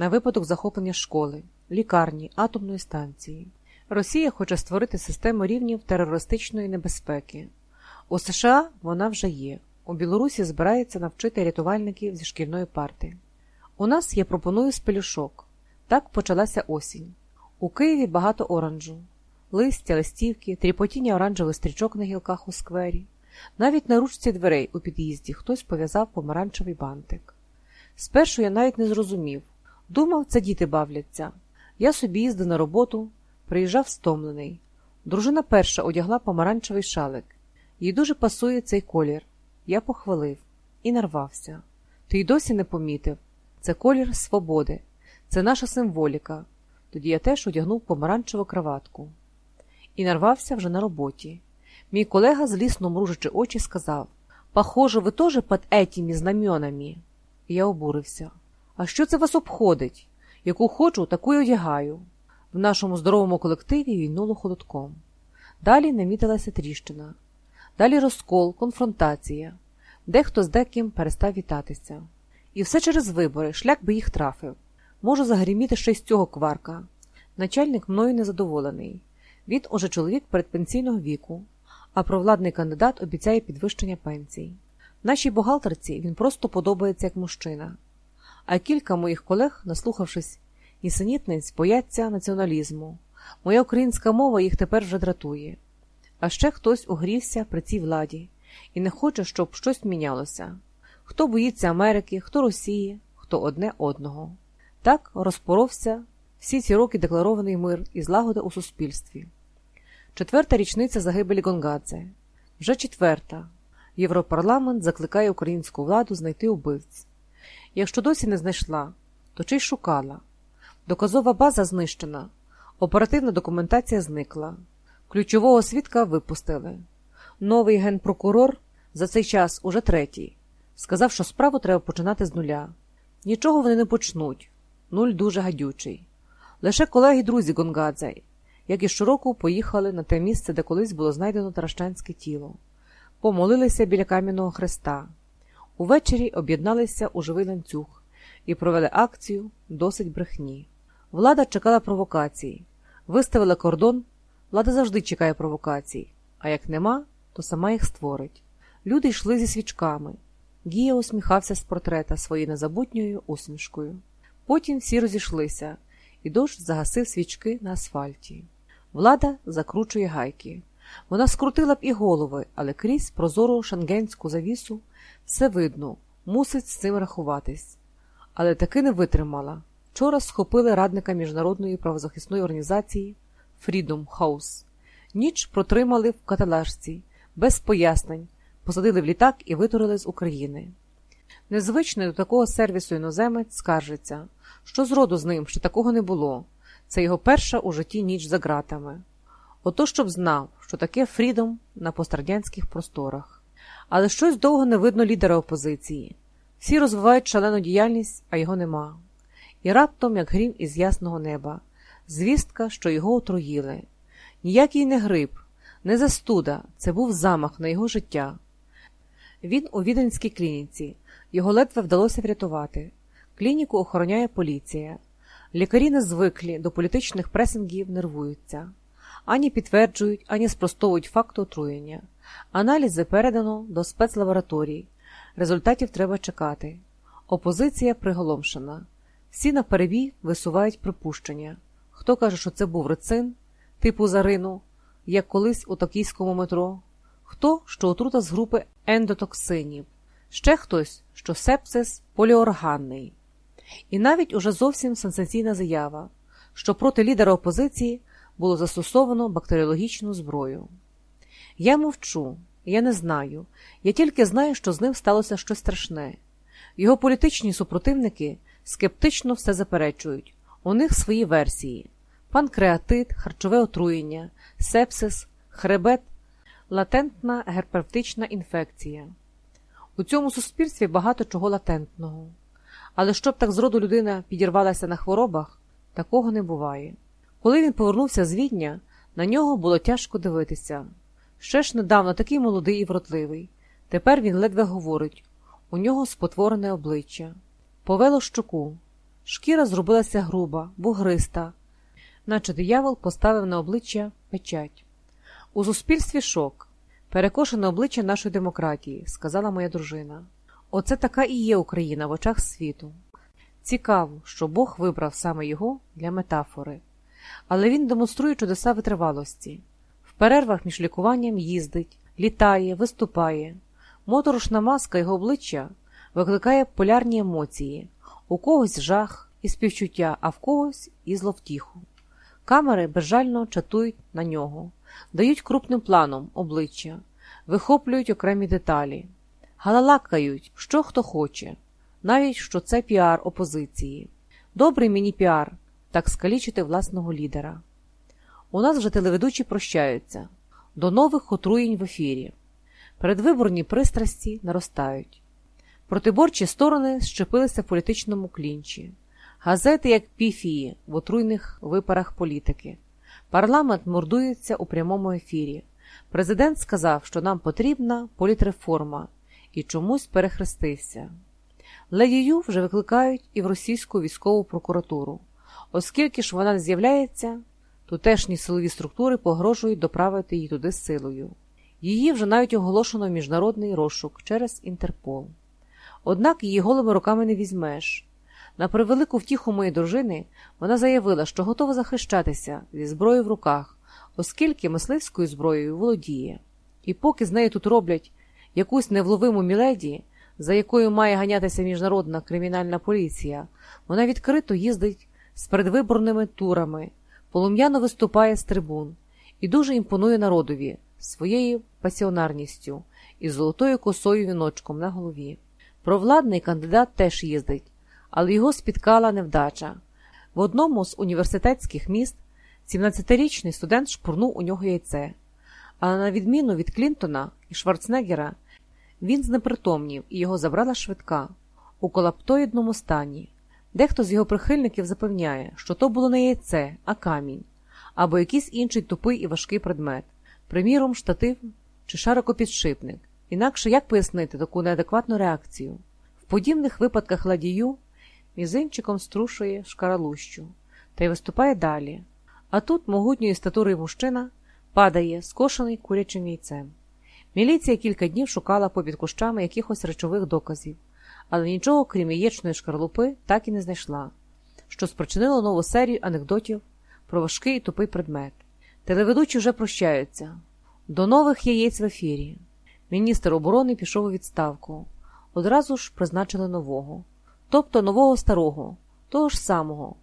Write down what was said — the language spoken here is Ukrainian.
на випадок захоплення школи, лікарні, атомної станції. Росія хоче створити систему рівнів терористичної небезпеки. У США вона вже є. У Білорусі збирається навчити рятувальників зі шкільної парти. У нас я пропоную спелюшок. Так почалася осінь. У Києві багато оранжу, листя, листівки, тріпотіння оранжевих стрічок на гілках у сквері. Навіть на ручці дверей у під'їзді хтось пов'язав помаранчевий бантик. Спершу я навіть не зрозумів. Думав, це діти бавляться. Я собі їздив на роботу, приїжджав стомлений. Дружина перша одягла помаранчевий шалик. Їй дуже пасує цей колір. Я похвалив і нарвався. Ти й досі не помітив. Це колір свободи, це наша символіка. Тоді я теж одягнув помаранчеву краватку. І нарвався вже на роботі. Мій колега, злісно мружачи очі, сказав Похоже, ви теж під етіми знаменами. Я обурився. А що це вас обходить? Яку хочу, таку й одягаю. В нашому здоровому колективі війнуло холодком. Далі намітилася тріщина. Далі розкол, конфронтація. Дехто з деким перестав вітатися. І все через вибори, шлях би їх трафив. Можу загриміти ще й з цього кварка. Начальник мною незадоволений. Він уже чоловік передпенсійного віку, а провладний кандидат обіцяє підвищення пенсій. Нашій бухгалтерці він просто подобається як мужчина. А кілька моїх колег, наслухавшись нісенітниць, бояться націоналізму. Моя українська мова їх тепер вже дратує. А ще хтось угрівся при цій владі і не хоче, щоб щось мінялося. Хто боїться Америки, хто Росії, хто одне одного. Так розпоровся всі ці роки декларований мир і злагода у суспільстві. Четверта річниця загибелі Гонгадзе. Вже четверта. Європарламент закликає українську владу знайти убивць. Якщо досі не знайшла, то чи й шукала. Доказова база знищена, оперативна документація зникла, ключового свідка випустили. Новий генпрокурор за цей час уже третій. Сказав, що справу треба починати з нуля. Нічого вони не почнуть. Нуль дуже гадючий. Лише колеги друзі Гонгадзе, як і щороку, поїхали на те місце, де колись було знайдено таращанське тіло, помолилися біля кам'яного хреста. Увечері об'єдналися у живий ланцюг і провели акцію досить брехні. Влада чекала провокацій, виставила кордон. Влада завжди чекає провокацій, а як нема, то сама їх створить. Люди йшли зі свічками. Гія усміхався з портрета своєю незабутньою усмішкою. Потім всі розійшлися, і дощ загасив свічки на асфальті. Влада закручує гайки. Вона скрутила б і голови, але крізь прозору шенгенську завісу все видно, мусить з цим рахуватись. Але таки не витримала. Вчора схопили радника міжнародної правозахисної організації Freedom House. Ніч протримали в каталажці, без пояснень, посадили в літак і витурили з України. Незвичний до такого сервісу іноземець скаржиться, що зроду з ним ще такого не було. Це його перша у житті ніч за ґратами. Ото щоб знав, що таке фрідом на пострадянських просторах. Але щось довго не видно лідера опозиції. Всі розвивають шалену діяльність, а його нема. І раптом, як грім із ясного неба, звістка, що його отруїли. Ніякий не гриб, не застуда, це був замах на його життя. Він у віденській клініці, його ледве вдалося врятувати. Клініку охороняє поліція. Лікарі не звиклі до політичних пресингів нервуються. Ані підтверджують, ані спростовують факт отруєння. Аналізи передано до спецлабораторій. Результатів треба чекати. Опозиція приголомшена. Всі на перебій висувають припущення. Хто каже, що це був рецин, типу зарину, як колись у токійському метро, хто що отрута з групи ендотоксинів, ще хтось, що сепсис поліорганний. І навіть уже зовсім сенсаційна заява, що проти лідера опозиції було застосовано бактеріологічну зброю. Я мовчу, я не знаю, я тільки знаю, що з ним сталося щось страшне. Його політичні супротивники скептично все заперечують, у них свої версії: панкреатит, харчове отруєння, сепсис, хребет, латентна герпевтична інфекція. У цьому суспільстві багато чого латентного. Але щоб так зроду людина підірвалася на хворобах, такого не буває. Коли він повернувся з відня, на нього було тяжко дивитися. Ще ж недавно такий молодий і вродливий. Тепер він ледве говорить у нього спотворене обличчя. Повело щоку. Шкіра зробилася груба, бугриста, наче диявол поставив на обличчя печать. У суспільстві шок, перекошене обличчя нашої демократії, сказала моя дружина. Оце така і є Україна в очах світу. Цікаво, що Бог вибрав саме його для метафори, але він демонструє чудеса витривалості. В перервах між лікуванням їздить, літає, виступає. Моторошна маска його обличчя викликає полярні емоції, у когось жах і співчуття, а в когось і зловтіху. Камери безжально чатують на нього, дають крупним планом обличчя, вихоплюють окремі деталі, галалакають, що хто хоче, навіть що це піар опозиції. Добрий мені піар так скалічити власного лідера. У нас вже телеведучі прощаються до нових отруєнь в ефірі. Передвиборні пристрасті наростають. Протиборчі сторони щепилися в політичному клінчі, газети, як піфії в отруйних випарах політики. Парламент мордується у прямому ефірі. Президент сказав, що нам потрібна політреформа, і чомусь перехрестився. Ледію вже викликають і в російську військову прокуратуру. Оскільки ж вона з'являється, тутешні силові структури погрожують доправити її туди силою. Її вже навіть оголошено в міжнародний розшук через Інтерпол. Однак її голими руками не візьмеш. На превелику втіху моєї дружини вона заявила, що готова захищатися зі зброєю в руках, оскільки мисливською зброєю володіє. І поки з нею тут роблять якусь невловиму міледі, за якою має ганятися міжнародна кримінальна поліція, вона відкрито їздить з передвиборними турами, полум'яно виступає з трибун і дуже імпонує народові своєю пасіонарністю і золотою косою віночком на голові. Провладний кандидат теж їздить, але його спіткала невдача. В одному з університетських міст 17-річний студент шпурнув у нього яйце, але на відміну від Клінтона і Шварценеггера, він знепритомнів і його забрала швидка у колаптоїдному стані. Дехто з його прихильників запевняє, що то було не яйце, а камінь, або якийсь інший тупий і важкий предмет, приміром, штатив чи шарокопідшипник. Інакше як пояснити таку неадекватну реакцію? В подібних випадках ладію мізинчиком струшує шкаралущу та й виступає далі. А тут могутньої статури мужчина падає, скошений курячим яйцем. Міліція кілька днів шукала попід кущами якихось речових доказів, але нічого, крім яєчної шкарлупи, так і не знайшла, що спричинило нову серію анекдотів про важкий і тупий предмет. Телеведучі вже прощаються. До нових яєць в ефірі. Міністр оборони пішов у відставку. Одразу ж призначили нового, тобто нового старого, того ж самого,